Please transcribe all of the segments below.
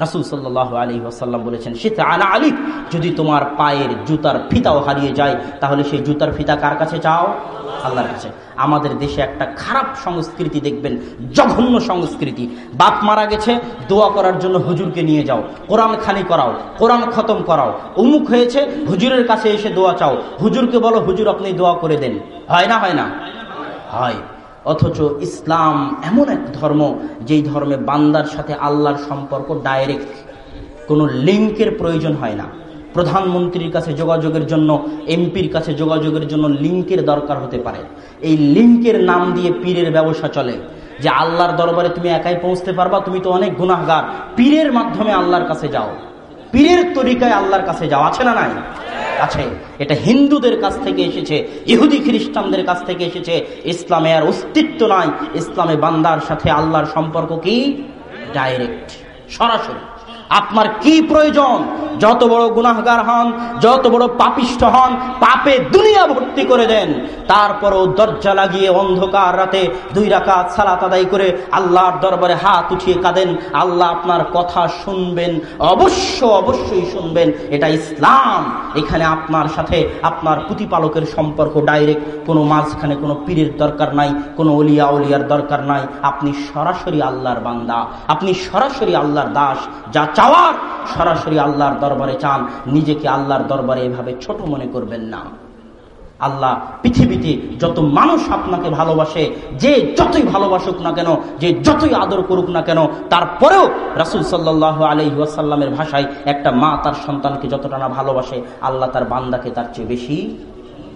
রাসুল সাল্লাহ আলী ওয়াসাল্লাম বলেছেন, শীতে আলা আলী যদি তোমার পায়ের জুতার ফিতাও হারিয়ে যায়, তাহলে সেই জুতার ফিতা কার কাছে চাও আল্লাহর কাছে। আমাদের দেশে একটা খারাপ সংস্কৃতি দেখবেন, জঘন্য সংস্কৃতি। বাপ মারা গেছে, দোয়া করার জন্য হুজুরকে নিয়ে যাও। কোরআন খানি করাও, কোরআন খতম করাও। অমুক হয়েছে, হুজুরের কাছে এসে দোয়া চাও। হুজুরকে বলো, হুজুর, আপনি দোয়া করে দেন। হয় না হয় না? হয়। অথচ ইসলাম এমন এক ধর্ম, যেই ধর্মে বান্দার সাথে আল্লাহর সম্পর্ক ডাইরেক্ট কোনো লিঙ্কের প্রয়োজন হয় না। প্রধানমন্ত্রীর কাছে যোগাযোগের জন্য, এমপির কাছে যোগাযোগের জন্য লিঙ্কের দরকার হতে পারে। এই লিঙ্কের নাম দিয়ে পীরের ব্যবসা চলে। যে আল্লাহর দরবারে তুমি একাই পৌঁছতে পারবা, তুমি তো অনেক গুনাহগার। পীরের মাধ্যমে আল্লাহর কাছে যাও। পীরের তরিকায় আল্লাহর কাছে যাওয়া আছে না নাই? আছে। এটা হিন্দুদের কাছ থেকে এসেছে, ইহুদি খ্রিস্টানদের কাছ থেকে এসেছে, ইসলামে আর অস্তিত্ব নাই। ইসলামে বান্দার সাথে আল্লাহর সম্পর্ক কি? ডাইরেক্ট। সরাসরি। আপনার কি প্রয়োজন? যত বড় গুনাহগার হন, যত বড় পাপিষ্ট হন, পাপে দুনিয়া ভর্তি করে দেন। তারপরও দরজা লাগিয়ে অন্ধকার রাতে দুই রাকাত সালাত আদায় করে আল্লাহর দরবারে হাত উঠিয়ে কাঁদেন। আল্লাহ আপনার কথা শুনবেন, অবশ্য অবশ্যই শুনবেন। এটা ইসলাম। এখানে আপনার সাথে আপনার প্রতিপালকের সম্পর্ক ডাইরেক্ট। কোনো মাঝখানে কোনো পীরের দরকার নাই, কোনো অলিয়া অলিয়ার দরকার নাই। আপনি সরাসরি আল্লাহর বান্দা। আপনি সরাসরি আল্লাহর দাস, যা চাওয়ার সরাসরি আল্লাহর দরবারে চান। নিজেকে আল্লাহর দরবারে এভাবে ছোট মনে করবেন না। আল্লাহ পৃথিবীতে যত মানুষ আপনাকে ভালোবাসে, যে যতই ভালোবাসুক না কেন, যে যতই আদর করুক না কেন, তারপরেও রাসুল সাল্লাহ আলহি ওয়াসাল্লামের ভাষায় একটা মা তার সন্তানকে যতটা না ভালোবাসে, আল্লাহ তার বান্দাকে তার চেয়ে বেশি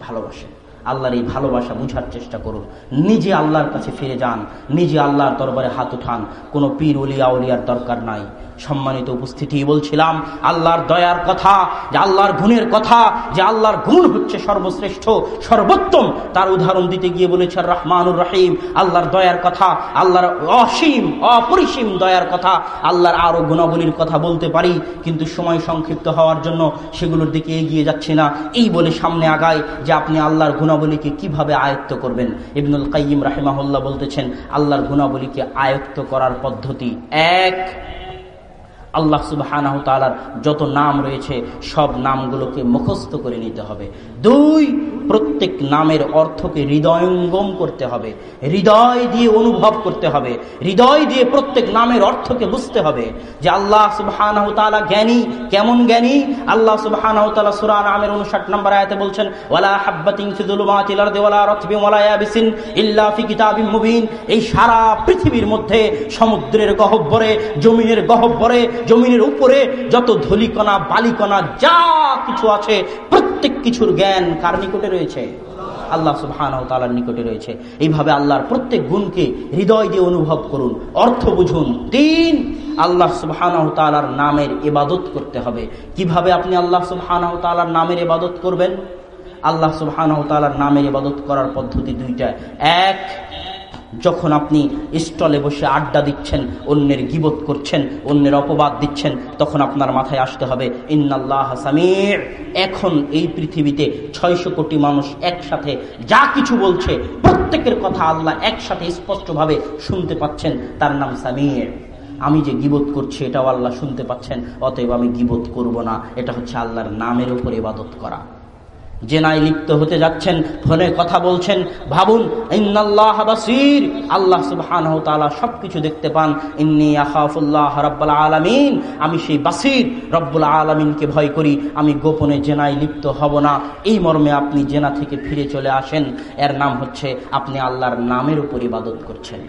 ভালোবাসে। আল্লাহর এই ভালোবাসা বুঝার চেষ্টা করুন। নিজে আল্লাহর কাছে ফিরে যান। নিজে আল্লাহর দরবারে হাত উঠান। কোনো পীর উলিয়া উলিয়ার দরকার নাই। সম্মানিত উপস্থিতি বলছিলাম, আল্লাহর দয়ার কথা, যে আল্লাহর গুণের কথা, যে আল্লাহর গুণ হচ্ছে সর্বশ্রেষ্ঠ, সর্বোত্তম। তার উদাহরণ দিতে গিয়ে বলেছে, রহমানুর রহিম, আল্লাহর দয়ার কথা, আল্লাহর অসীম, অপরিসীম দয়ার কথা, আল্লাহর আরও গুণাবলীর কথা বলতে পারি, কিন্তু সময় সংক্ষিপ্ত হওয়ার জন্য সেগুলোর দিকে এগিয়ে যাচ্ছে না। এই বলে সামনে আগায় যে আপনি আল্লাহর গুণাবলীকে কীভাবে আয়ত্ত করবেন। ইবনুল কাইম রাহেমাহুল্লাহ বলতেছেন, আল্লাহর গুণাবলীকে আয়ত্ত করার পদ্ধতি এক আল্লাহ সুবাহ যত নাম রয়েছে সব নামগুলোকে মুখস্থ করে নিতে হবে। দুই প্রত্যেক নামের অর্থকে হৃদয়ঙ্গম করতে হবে। হৃদয় দিয়ে অনুভব করতে হবে। হৃদয় দিয়ে প্রত্যেক নামের অর্থকে বুঝতে হবে যে আল্লাহ সুবাহ জ্ঞানী। কেমন জ্ঞানী? আল্লাহ সুবাহ সুরা নামের উনষাট নম্বর আয়তে বলছেন, ওয়ালা হাব্বাতিং মুবিন। এই সারা পৃথিবীর মধ্যে সমুদ্রের গহব্বরে, জমিনের গহব্বরে, জমিনের উপরে যত ধলিকণা, বালিকণা যা কিছু আছে প্রত্যেক কিছুর জ্ঞান কার নিকটে রয়েছে? আল্লাহ সুবহান তালার নিকটে রয়েছে। এইভাবে আল্লাহর প্রত্যেক গুণকে হৃদয় দিয়ে অনুভব করুন, অর্থ বুঝুন। তিন, আল্লাহ সুবহান তালার নামের এবাদত করতে হবে। কীভাবে আপনি আল্লাহ সুবহান তালার নামের এবাদত করবেন? আল্লাহ সুবহান তালার নামের ইবাদত করার পদ্ধতি দুইটা। এক যখন আপনি স্টলে বসে আড্ডা দিচ্ছেন, অন্যের গিবত করছেন, অন্যের অপবাদ দিচ্ছেন, তখন আপনার মাথায় আসতে হবে, ইন্নাল্লাহ সামির এখন এই পৃথিবীতে ছয়শো কোটি মানুষ একসাথে যা কিছু বলছে, প্রত্যেকের কথা আল্লাহ একসাথে স্পষ্টভাবে শুনতে পাচ্ছেন, তার নাম সামির আমি যে গিবোধ করছি, এটাও আল্লাহ শুনতে পাচ্ছেন, অতএব আমি গিবোধ করব না। এটা হচ্ছে আল্লাহর নামের উপর ইবাদত করা। জেনায় লিপ্ত হতে যাচ্ছেন, ফোনে কথা বলছেন, ভাবুন, ইন্নাল্লাহ বাসির, আল্লাহ সুবহান সবকিছু দেখতে পান, ইন্নি আহাফুল্লাহ রব্বুল আলমিন, আমি সেই বাসির রব্বুল আলমিনকে ভয় করি, আমি গোপনে জেনায় লিপ্ত হব না। এই মর্মে আপনি জেনা থেকে ফিরে চলে আসেন, এর নাম হচ্ছে আপনি আল্লাহর নামের উপর ইবাদত করছেন।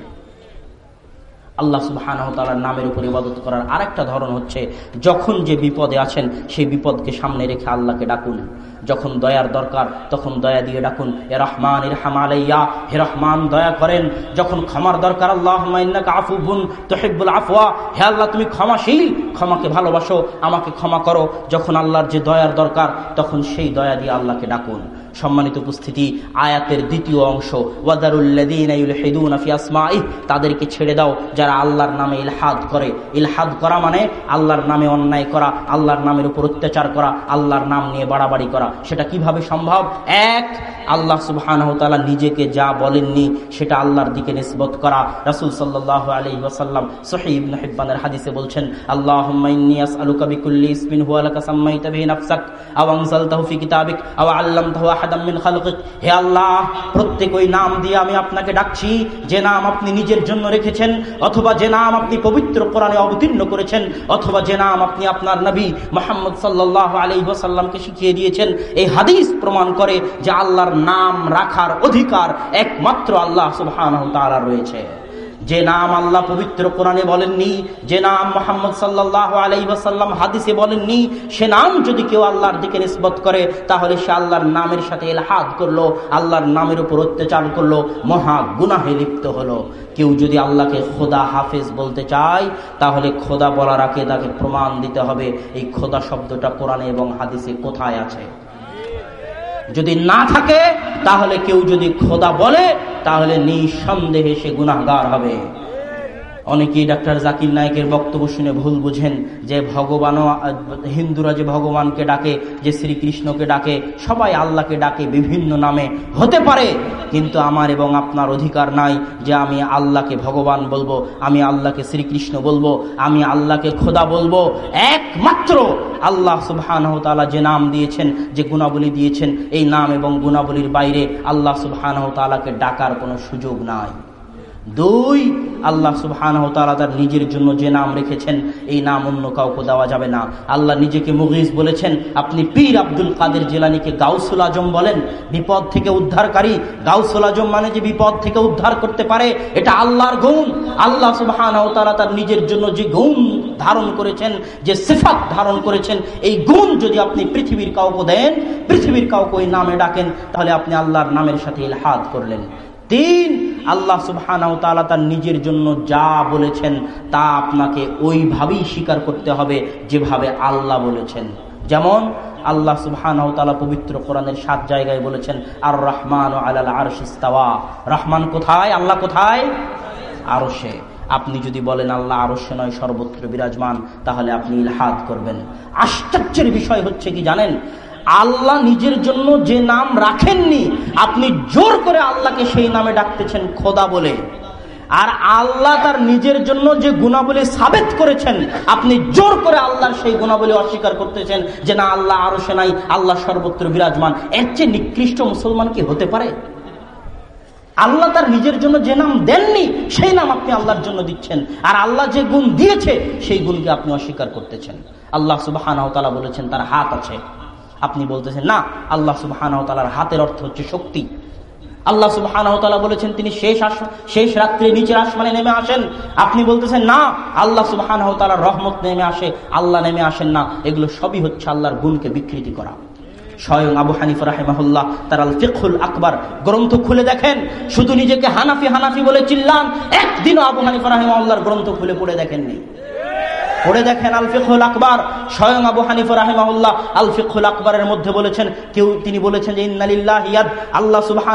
আল্লাহ সুবাহান তালার নামের উপর ইবাদত করার আরেকটা ধরন হচ্ছে যখন যে বিপদে আছেন, সেই বিপদকে সামনে রেখে আল্লাহকে ডাকুন। যখন দয়ার দরকার, তখন দয়া দিয়ে ডাকুন, এ রহমান, ইরহাম আলাইয়া, হে রহমান, দয়া করেন। যখন ক্ষমার দরকার আল্লাহ আফুবুন তোহেবুল আফওয়া, হে আল্লাহ, তুমি ক্ষমাশীল, ক্ষমাকে ভালোবাসো, আমাকে ক্ষমা করো। যখন আল্লাহর যে দয়ার দরকার, তখন সেই দয়া দিয়ে আল্লাহকে ডাকুন। সম্মানিত উপস্থিতি, আয়াতের দ্বিতীয় অংশ তাদেরকে ছেড়ে দাও, যারা আল্লাহর নামে ইলহাদ করে। ইলহাদ করা মানে আল্লাহর নামে অন্যায় করা, আল্লাহর নামের উপর অত্যাচার করা, আল্লাহর নাম নিয়ে বাড়াবাড়ি করা। সেটা কীভাবে সম্ভব? এক, আল্লাহ সুবাহ নিজেকে যা বলেননি, সেটা আল্লাহর দিকে নিসবত করা। রাসুল সাল্লাহ আলী ওয়াসাল্লাম সহিব হেব্বানের হাদিসে বলছেন আল্লাহ হে আল্লাহ, প্রত্যেক ওই নাম দিয়ে আমি আপনাকে ডাকছি। যে নাম আপনি নিজের জন্য রেখেছেন, অথবা যে নাম আপনি পবিত্র কোরআনে অবতীর্ণ করেছেন, অথবা যে নাম আপনি আপনার নবী মোহাম্মদ সাল্লাহ আলী ওয়াসাল্লামকে শিখিয়ে দিয়েছেন, এই হাদিস প্রমাণ করে যে আল্লাহর নাম রাখার অধিকার একমাত্র আল্লাহ সুবাহ রয়েছে। যে নাম আল্লাহ পবিত্র কোরআনে বলেননি, যে নাম মোহাম্মদ সাল্লাহ আলাইসাল্লাম হাদিসে বলেননি, সে নাম যদি কেউ আল্লাহর দিকে নিসবত করে, তাহলে সে আল্লাহর নামের সাথে এলহাদ করল, আল্লাহর নামের উপর অত্যাচার করল, মহা গুনাহে লিপ্ত হলো। কেউ যদি আল্লাহকে খোদা হাফেজ বলতে চায়, তাহলে খোদা বলার আগে তাকে প্রমাণ দিতে হবে। এই খোদা শব্দটা কোরআনে এবং হাদিসে কোথায় আছে? যদি না থাকে তাহলে কেউ যদি খোদা বলে তাহলে নিঃসন্দেহে সে গুণাগার হবে। অনেকেই ডাক্তার জাকির নায়কের বক্তব্য শুনে ভুল বুঝেন, যে ভগবানও, হিন্দুরা যে ভগবানকে ডাকে, যে শ্রীকৃষ্ণকে ডাকে, সবাই আল্লাহকে ডাকে বিভিন্ন নামে। হতে পারে, কিন্তু আমার এবং আপনার অধিকার নাই যে আমি আল্লাহকে ভগবান বলব, আমি আল্লাহকে শ্রীকৃষ্ণ বলব, আমি আল্লাহকে খোদা বলব। একমাত্র আল্লাহ সুবাহ যে নাম দিয়েছেন, যে গুণাবলী দিয়েছেন, এই নাম এবং গুণাবলীর বাইরে আল্লাহ সুবাহ তালাকে ডাকার কোনো সুযোগ নাই। দুই, আল্লাহ সুবহান তার নিজের জন্য যে নাম রেখেছেন, এই নাম অন্য কাউকে দেওয়া যাবে না। আল্লাহ নিজেকে মুগিজ বলেছেন, আপনি পীর আব্দুল কাদের জেলানিকে গাউসুল আজম বলেন, বিপদ থেকে উদ্ধারকারী, গাউসুল আজম মানে যে বিপদ থেকে উদ্ধার করতে পারে, এটা আল্লাহর গুণ। আল্লাহ সুবহান তার নিজের জন্য যে গুণ ধারণ করেছেন, যে সিফাত ধারণ করেছেন, এই গুণ যদি আপনি পৃথিবীর কাউকে দেন, পৃথিবীর কাউকে ওই নামে ডাকেন, তাহলে আপনি আল্লাহর নামের সাথে ইলহাদ করলেন। তিন আল্লাহ সুবহানাহু তাআলা তার নিজের জন্য যা বলেছেন তা আপনাকে ওইভাবেই স্বীকার করতে হবে যেভাবে আল্লাহ বলেছেন। যেমন আল্লাহ সুবহানাহু তাআলা পবিত্র কোরআনের সাত জায়গায় বলেছেন আর রহমান ও আলাল আরশিস্তাওয়া রহমান কোথায়? আল্লাহ কোথায়? আরশে। আপনি যদি বলেন, আল্লাহ আরশে নয়, সর্বত্র বিরাজমান, তাহলে আপনি ইলহাদ করবেন। আশ্চর্যের বিষয় হচ্ছে কি জানেন? আল্লাহ নিজের জন্য যে নাম রাখেননি, আপনি জোর করে আল্লাহকে সেই নামে ডাকতেছেন খোদা বলে। আর আল্লাহ তার নিজের জন্য যে গুণাবলী সাবেত করেছেন, আপনি জোর করে আল্লাহর সেই গুণাবলী অস্বীকার করতেছেন যে না, আল্লাহ আরও সে নাই, আল্লাহ সর্বত্র বিরাজমান। এর চেয়ে নিকৃষ্ট মুসলমান কি হতে পারে? আল্লাহ তার নিজের জন্য যে নাম দেননি, সেই নাম আপনি আল্লাহর জন্য দিচ্ছেন। আর আল্লাহ যে গুণ দিয়েছে, সেই গুণকে আপনি অস্বীকার করতেছেন। আল্লাহ সুবাহ বলেছেন, তার হাত আছে। আপনি বলতেছেন, না, আল্লাহ সুবাহর হাতের অর্থ হচ্ছে শক্তি। আল্লাহ সুবাহ বলেছেন, তিনি শেষ আস, শেষ রাত্রে নিচের আসমানে নেমে আসেন। আপনি বলতেছেন, না, আল্লাহ সুবাহ রহমত নেমে আসে, আল্লাহ নেমে আসেন না। এগুলো সবই হচ্ছে আল্লাহর গুণকে বিকৃতি করা। স্বয়ং আবু হানিফ রাহেমাহুল্লাহ তার আল ফিকুল আকবর গ্রন্থ খুলে দেখেন। শুধু নিজেকে হানাফি হানাফি বলে চিল্লান, একদিনও আবু হানিফ রাহেমাহুল্লাহর গ্রন্থ খুলে পড়ে দেখেননি। পড়ে দেখেন আলফিকুল আকবর। স্বয়ং আবু হানিফ রাহেমাউল্লাহ আলফিকুল আকবরের মধ্যে বলেছেন, কেউ তিনি বলেছেন যে ইন্নালিল্লাহ ইয়াদ, আল্লাহ সুবাহ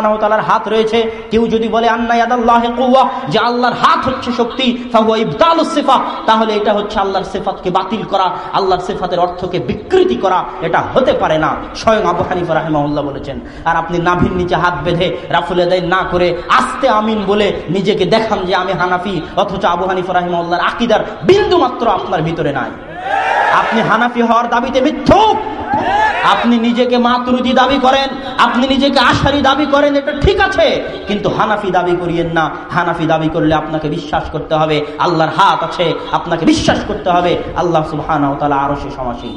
হাত রয়েছে। কেউ যদি বলে, আন্না ইয়াদ আল্লাহ কৌয়া যে আল্লাহর হাত হচ্ছে শক্তি সিফা তাহলে এটা হচ্ছে আল্লাহর সিফাতকে বাতিল করা, আল্লাহর সিফাতের অর্থকে বিকৃতি করা, এটা হতে পারে না। স্বয়ং আবু হানিফ রাহেমাউল্লাহ বলেছেন, আর আপনি নাভির নিচে হাত বেঁধে রাফুল দেয় না করে আস্তে আমিন বলে নিজেকে দেখান যে আমি হানাফি, অথচ আবু হানিফ রাহিমাউল্লাহর আকিদার বিন্দু মাত্র আপনার আপনার ভিতরে নাই। আপনি হানাফি হওয়ার দাবিতে মিথ্যুক। আপনি নিজেকে মাতরুদি দাবি করেন, আপনি নিজেকে আশারি দাবি করেন, এটা ঠিক আছে। কিন্তু হানাফি দাবি করিয়েন না। হানাফি দাবি করলে আপনাকে বিশ্বাস করতে হবে। আল্লাহর হাত আছে, আপনাকে বিশ্বাস করতে হবে। আল্লাহ সুবাহ আরও সে সমাসী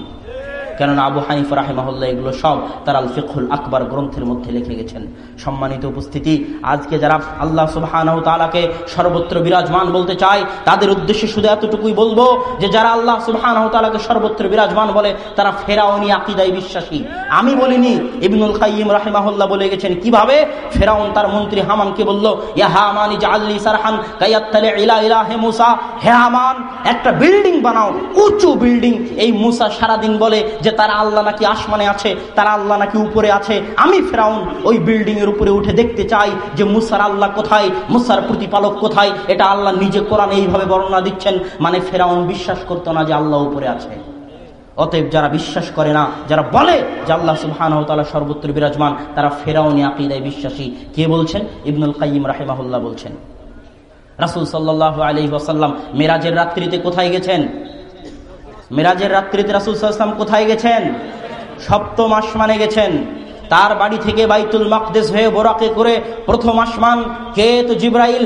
কেননা আবু হানিফ রাহেমাহুল্লাহ এগুলো সব তার আল ফিকুল আকবর গ্রন্থের মধ্যে লিখে গেছেন। সম্মানিত উপস্থিতি, আজকে যারা আল্লাহ সুবাহ তালাকে সর্বত্র বিরাজমান বলতে চায়, তাদের উদ্দেশ্যে শুধু এতটুকুই বলব যে যারা আল্লাহ সুবাহ তালাকে সর্বত্র বিরাজমান বলে, তারা ফেরাউনি আকিদাই বিশ্বাসী। আমি বলিনি, ইবনুল খাইম রাহেমাহুল্লাহ বলে গেছেন, কীভাবে? ফেরাউন তার মন্ত্রী হামানকে বলল হে হামান, একটা বিল্ডিং বানাও, উঁচু বিল্ডিং। এই মুসা সারাদিন বলে যে তারা আল্লাহ নাকি আসমানে আছে, তারা আল্লাহ নাকি উপরে আছে। আমি ফেরাউন ওই বিল্ডিং এর উপরে উঠে দেখতে চাই যে মুসার আল্লাহ কোথায়, মুসার প্রতিপালক কোথায়। এটা আল্লাহ নিজে কোরআন এইভাবে বর্ণনা দিচ্ছেন মানে ফেরাউন বিশ্বাস করতো না যে আল্লাহ উপরে আছে। অতএব যারা বিশ্বাস করে না, যারা বলে যে আল্লাহ সুবহান সর্বত্র বিরাজমান, তারা ফেরাউনি আকিদায় বিশ্বাসী। কে বলছেন? ইবনুল কাইম রাহেমাহুল্লাহ বলছেন। রাসুল সাল্লাহ আলি ওয়াসাল্লাম, মেরাজের রাত্রিতে কোথায় গেছেন? মেরাজের রাত্রিতে রাসুল সাল্লাম কোথায় গেছেন? সপ্তম আসমানে গেছেন। তার বাড়ি থেকে বাইতুল মকদেশ হয়ে বোরাকে করে প্রথম আসমান। কে তো জিব্রাইল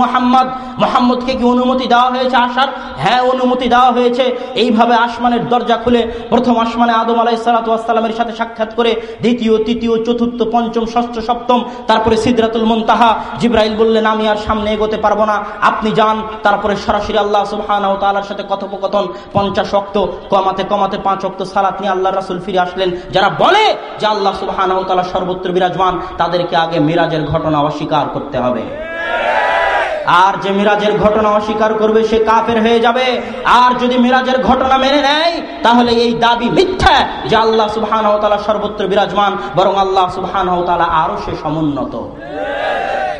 মোহাম্মদ? মোহাম্মদকে কি অনুমতি দেওয়া হয়েছে আসার? হ্যাঁ অনুমতি দেওয়া হয়েছে। এইভাবে আসমানের দরজা খুলে প্রথম আসমানে আদম আলাই সালাতামের সাথে সাক্ষাৎ করে দ্বিতীয়, তৃতীয়, চতুর্থ, পঞ্চম, ষষ্ঠ, সপ্তম, তারপরে সিদ্ধাতুল মন্তাহা। জিব্রাইল বললেন, আমি আর সামনে এগোতে পারব না। আপনি যান। তারপরে সরাসরি আল্লাহ সুবহান তালার সাথে কথোপকথন। পঞ্চাশ অক্ত কমাতে কমাতে পাঁচ অক্ত সালাত নিয়ে আল্লাহ রাসুল ফিরে আসলেন। যারা বলে যে আল্লাহ সুবহান সর্বত্র বিরাজমান, তাদেরকে আগে মিরাজের ঘটনা অস্বীকার করতে হবে। আর যে মিরাজের ঘটনা অস্বীকার করবে, সে কাফের হয়ে যাবে। আর যদি মিরাজের ঘটনা মেনে নেয়, তাহলে এই দাবি মিথ্যা যে আল্লাহ সুবহান সর্বত্র বিরাজমান, বরং আল্লাহ সুবহান আরও সে সমুন্নত।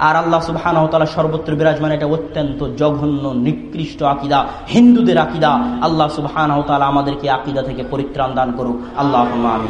আর আল্লাহ সুবহান সর্বত্র বিরাজমান, এটা অত্যন্ত জঘন্য, নিকৃষ্ট আকিদা, হিন্দুদের আকিদা। আল্লাহ সুবহান আমাদেরকে আকিদা থেকে পরিত্রাণ দান করুক। আল্লাহ আমি